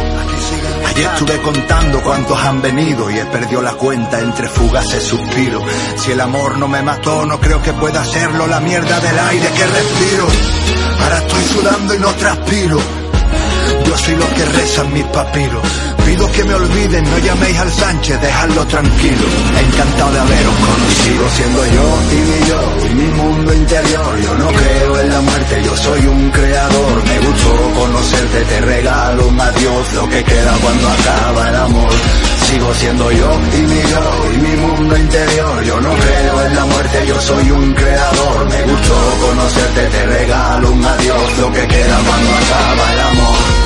Ayer estuve contando cuántos han venido y he perdido la cuenta entre fugaces suspiros. Si el amor no me mató, no creo que pueda hacerlo la mierda del aire que respiro. Ahora estoy sudando y no transpiro. Yo soy lo que rezan mis papiros. Pido que me olviden, no llaméis al Sánchez, dejadlo tranquilo. Encantado de haberos conocido. Siendo yo y mi yo y mi mundo interior. Yo no creo en la muerte, yo soy un creador. Me gustó conocerte, te regalo un adiós. Lo que queda cuando acaba el amor. Sigo siendo yo y mi yo y mi mundo interior. Yo no creo en la muerte, yo soy un creador. Me gustó conocerte, te regalo un adiós. Lo que queda cuando acaba el amor.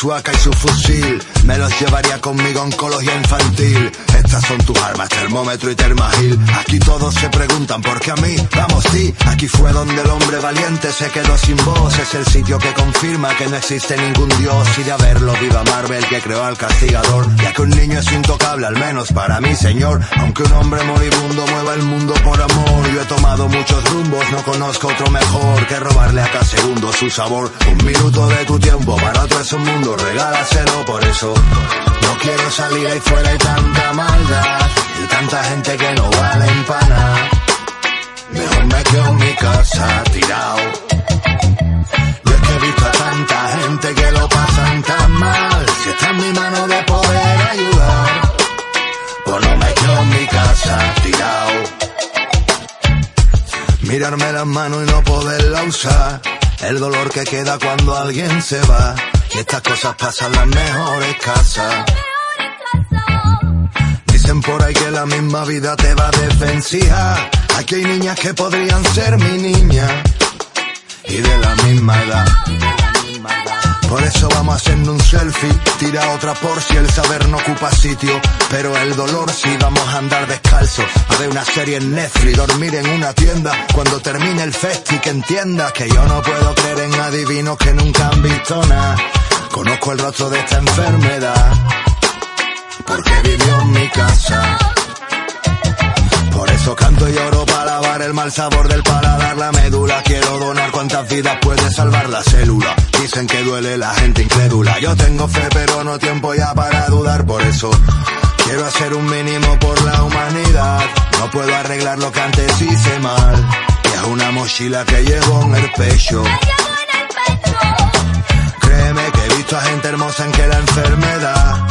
Su AK y su fusil. Me los llevaría conmigo oncología infantil. Estas son tus armas, termómetro y termagil. Aquí todos se preguntan por qué a mí, vamos sí Aquí fue donde el hombre valiente se quedó sin voz. Es el sitio que que no existe ningún dios Y de haberlo viva Marvel que creó al castigador Ya que un niño es intocable, al menos para mí señor Aunque un hombre moribundo mueva el mundo por amor Yo he tomado muchos rumbos, no conozco otro mejor Que robarle a cada segundo su sabor Un minuto de tu tiempo para otro es un mundo, regálaselo por eso. No quiero salir ahí fuera y tanta maldad y tanta gente que no vale en pana. Mejor me quedo en mi casa tirado. Yo que he tanta gente que lo pasan tan mal. Si está en mi mano de poder ayudar, pues no me quedo en mi casa tirado. Mirarme las manos y no poderla usar. El dolor que queda cuando alguien se va. Y estas cosas pasan las mejores casas. Dicen por ahí que la misma vida te va defensiva. Aquí hay niñas que podrían ser mi niña. Y de la misma edad. Por eso vamos hacernos un selfie, tira otra por si el saber no ocupa sitio. Pero el dolor sí vamos a andar descalzos, a ver una serie en Netflix, dormir en una tienda. Cuando termine el festi que entienda que yo no puedo creer en adivinos que nunca han visto nada. Conozco el rostro de esta enfermedad, porque vivió en mi casa. Por eso canto y lloro para lavar el mal sabor del paladar, la médula. Quiero donar cuantas vidas puede salvar la célula. Dicen que duele la gente incrédula. Yo tengo fe, pero no tiempo ya para dudar. Por eso quiero hacer un mínimo por la humanidad. No puedo arreglar lo que antes hice mal. Y es una mochila que llevo en el pecho. Créeme que he visto a gente hermosa en que la enfermedad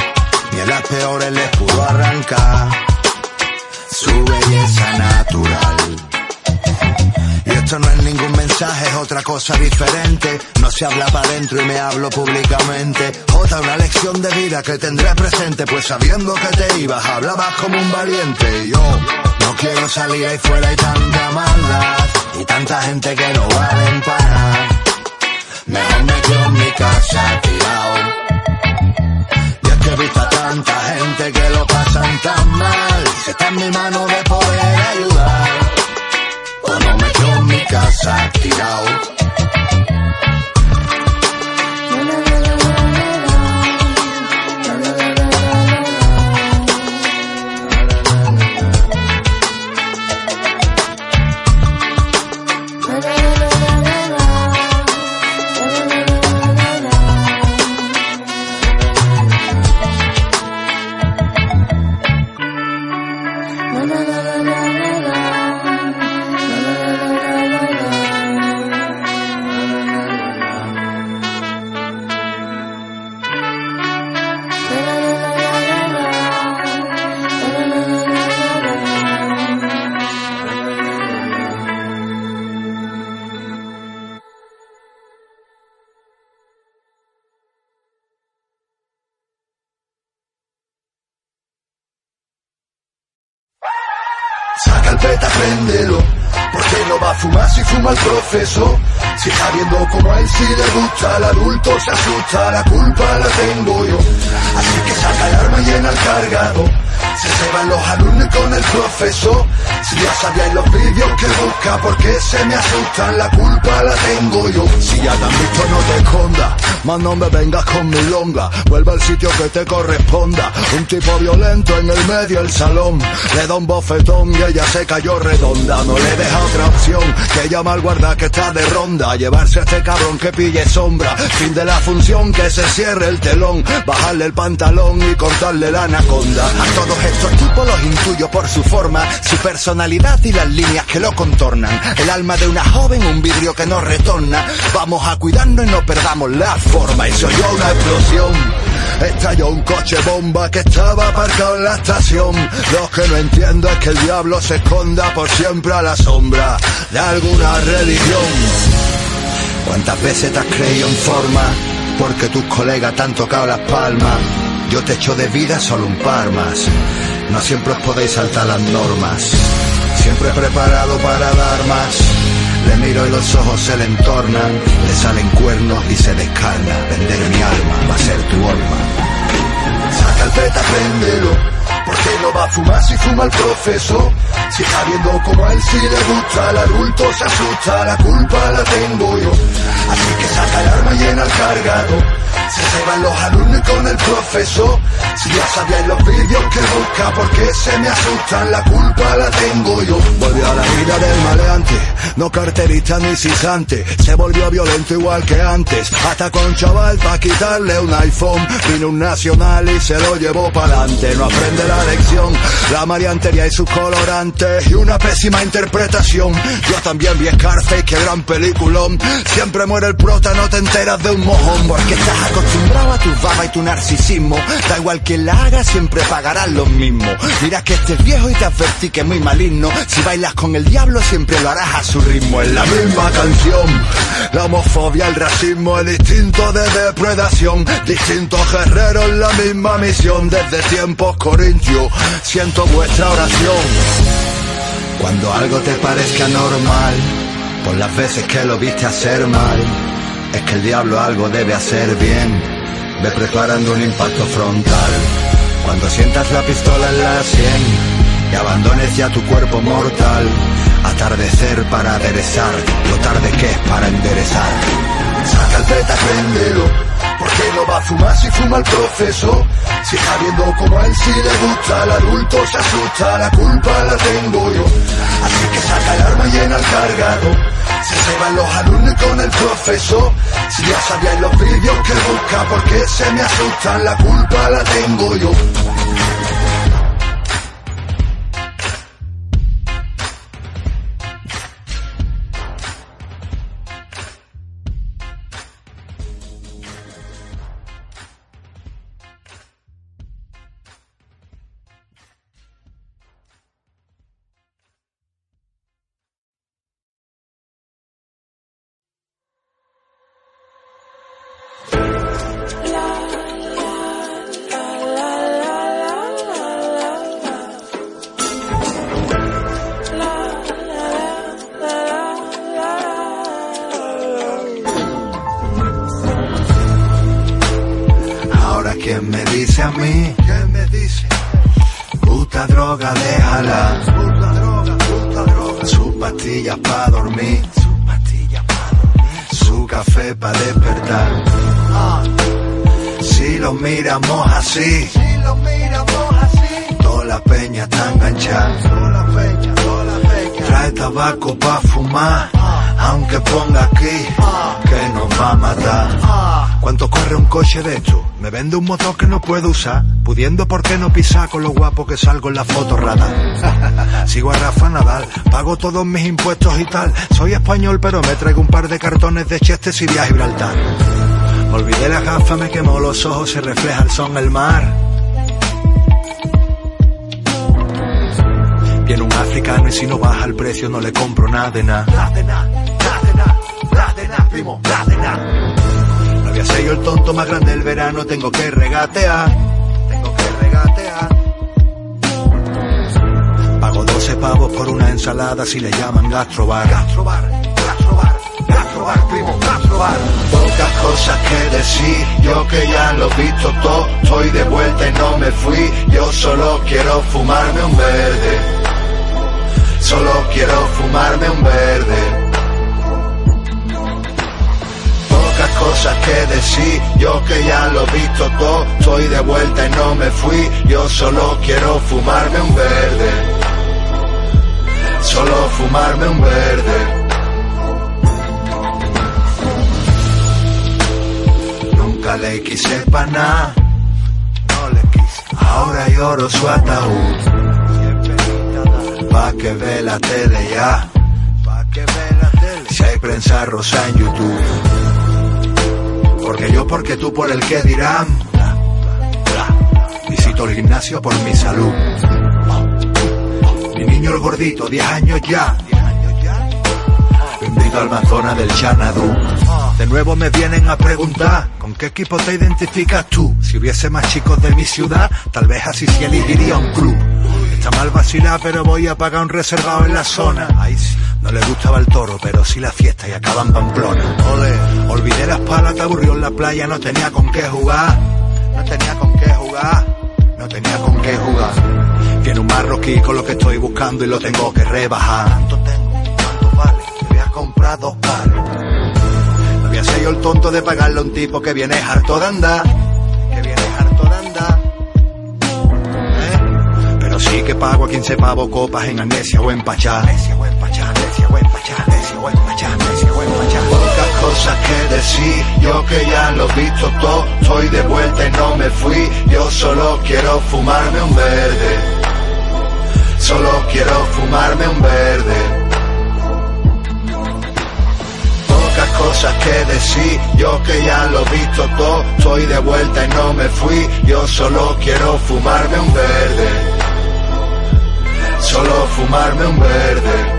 ni en las peores les pudo arrancar su belleza natural. Y esto no es ningún mensaje, es otra cosa diferente. No se habla para adentro y me hablo públicamente. Otra una lección de vida que tendré presente, pues sabiendo que te ibas, hablabas como un valiente. Yo no quiero salir ahí fuera y tanta maldad. Y tanta gente que no vale para nada. Mejor me quedo en mi casa tirado. Y es que he visto a tanta gente que lo. Si está en mi mano de poder ayudar, o no me quedo en mi casa tirado. Si está viendo como a él si le gusta, el adulto se asusta, la culpa la tengo yo. Profesor. Si ya sabíais los vídeos que busca, porque se me asustan, la culpa la tengo yo. Si ya te han visto, no te escondas. Más no me vengas con mi longa. Vuelve al sitio que te corresponda. Un tipo violento en el medio del salón. Le da un bofetón y ella se cayó redonda. No le deja otra opción que llama al guarda que está de ronda. Llevarse a este cabrón que pille sombra. Fin de la función, que se cierre el telón. Bajarle el pantalón y cortarle la anaconda. A todos estos tipos los intuyo por su forma, su personalidad y las líneas que lo contornan. El alma de una joven, un vidrio que no retorna. Vamos a cuidarnos y no perdamos la forma. Y soy yo una explosión. estalló un coche bomba que estaba aparcado en la estación. Lo que no entiendo es que el diablo se esconda por siempre a la sombra de alguna religión. ¿Cuántas veces te has creído en forma? Porque tus colegas te han tocado las palmas. Yo te echo de vida solo un par más. No siempre os podéis saltar las normas. Siempre preparado para dar más. Le miro y los ojos se le entornan. Le salen cuernos y se descarna. Vender mi alma va a ser tu horma. Saca el peta, préndelo. ¿Por qué no va a fumar si fuma el profesor? Si está viendo como él sí le gusta, el adulto se asusta, la culpa la tengo yo. Así que saca el arma y llena el Se ceban los alumnos con el profesor. Si ya sabíais los vídeos que busca, porque se me asustan, la culpa la tengo yo. Volvió a la vida del maleante, no carterista ni cisante. Se volvió violento igual que antes. Hasta con chaval pa' quitarle un iPhone. Vino un nacional y se lo llevó para adelante. No aprende la lección, la mariantería y sus colorantes. Y una pésima interpretación. Yo también vi Scarface, qué gran peliculón. Siempre muere el prota, no te enteras de un mojón. Porque estás acostumbrado a tu baba y tu narcisismo. Da igual que la haga, siempre pagarás lo mismo. Mira que este es viejo y te advertí que es muy maligno. Si bailas con el diablo, siempre lo harás a su ritmo. Es la misma canción. La homofobia, el racismo, el instinto de depredación. Distintos guerreros, la misma misión. Desde tiempos corintios, siento vuestra oración. Cuando algo te parezca normal, por las veces que lo viste hacer mal, es que el diablo algo debe hacer bien. Ve preparando un impacto frontal. Cuando sientas la pistola en la sien y abandones ya tu cuerpo mortal, atardecer para aderezar, lo tarde que es para enderezar. Saca el beta, préndelo. ¿Por qué no va a fumar si fuma el profesor? Si está viendo como él sí le gusta, el adulto se asusta, la culpa la tengo yo. Así que saca el arma y llena el cargador. Se ceban los alumnos con el profesor. Si ya sabíais los vídeos que busca, porque se me asustan, la culpa la tengo yo. Vende un motor que no puedo usar, pudiendo por qué no pisar con lo guapo que salgo en la foto radar. Sigo a Rafa Nadal, pago todos mis impuestos y tal. Soy español pero me traigo un par de cartones de Chester y de Gibraltar. Olvidé la gafa, me quemó los ojos, se refleja el sol en el mar. Viene un africano y si no baja el precio no le compro nada nada. Nada nada, nada de nada, primo, nada de nada. No había sido el tonto más grande del verano, tengo que regatear. Tengo que regatear. Pago 12 pavos por una ensalada si le llaman gastrobar. Gastrobar, gastrobar, gastrobar, primo, gastrobar. Pocas cosas que decir, yo que ya lo he visto todo, estoy de vuelta y no me fui. Yo solo quiero fumarme un verde. Solo quiero fumarme un verde. Pocas cosas que decir, yo que ya lo he visto todo, estoy de vuelta y no me fui. Yo solo quiero fumarme un verde. Solo fumarme un verde. Nunca le quise pa' nada, no le quise. Ahora lloro su ataúd. Pa' que ve la tele ya. Pa' que ve la tele. Si hay prensa rosa en YouTube. Porque yo, porque tú, por el que dirán. Visito el gimnasio por mi salud. Mi niño el gordito, 10 años ya. Bendito Almazona del Xanadu. De nuevo me vienen a preguntar ¿Con qué equipo te identificas tú? Si hubiese más chicos de mi ciudad Tal vez así sí elegiría un club Está mal vacilar pero voy a pagar un reservado en la zona. No le gustaba el toro pero sí la fiesta y acaba en Pamplona Ole, olvidé las palas, te aburrió en la playa No tenía con qué jugar No tenía con qué jugar No tenía con qué jugar Tiene un marroquí con lo que estoy buscando y lo tengo que rebajar ¿Cuánto tengo? ¿Cuánto vale? Te voy a comprar dos palos no voy a ser yo el tonto de pagarle a un tipo que viene harto de andar. Que viene harto de andar. ¿Eh? Pero sí que pago a 15 pavos copas en Amnesia o en Pachá. Pocas cosas que decir, yo que ya lo he visto todo. Estoy de vuelta y no me fui. Yo solo quiero fumarme un verde. Solo quiero fumarme un verde. pocas cosas que decir, yo que ya lo he visto todo, estoy de vuelta y no me fui, yo solo quiero fumarme un verde, solo fumarme un verde.